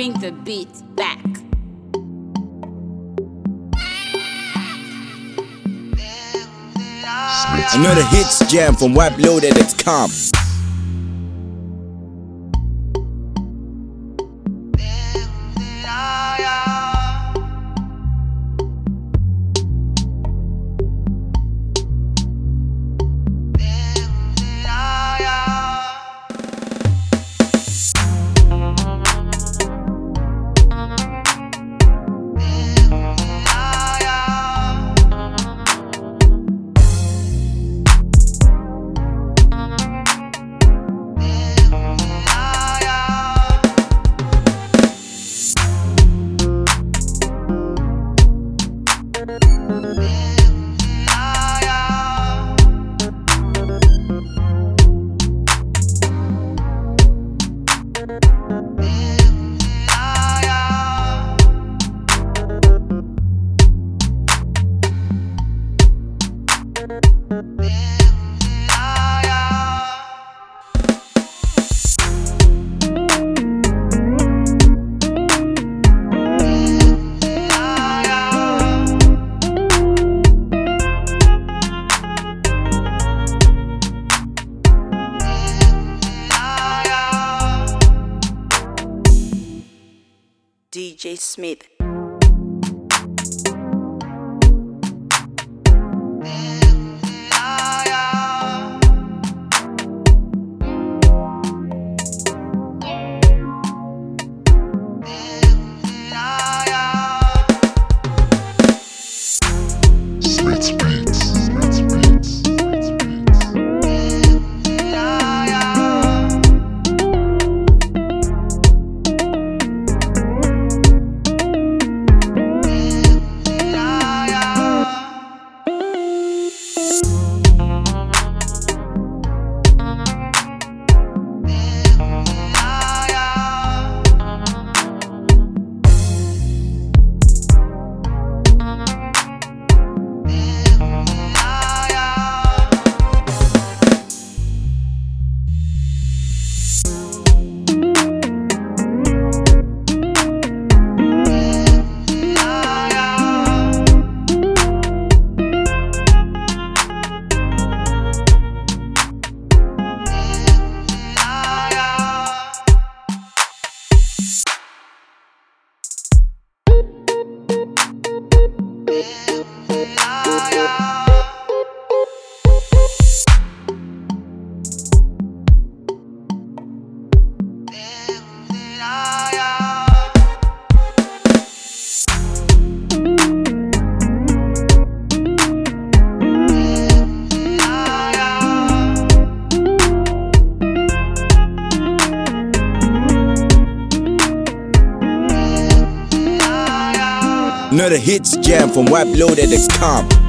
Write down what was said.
bring the beat back. Another hits jam from WebLoaded.com. DJ Smith. Another hits jam from WebLoaded.com.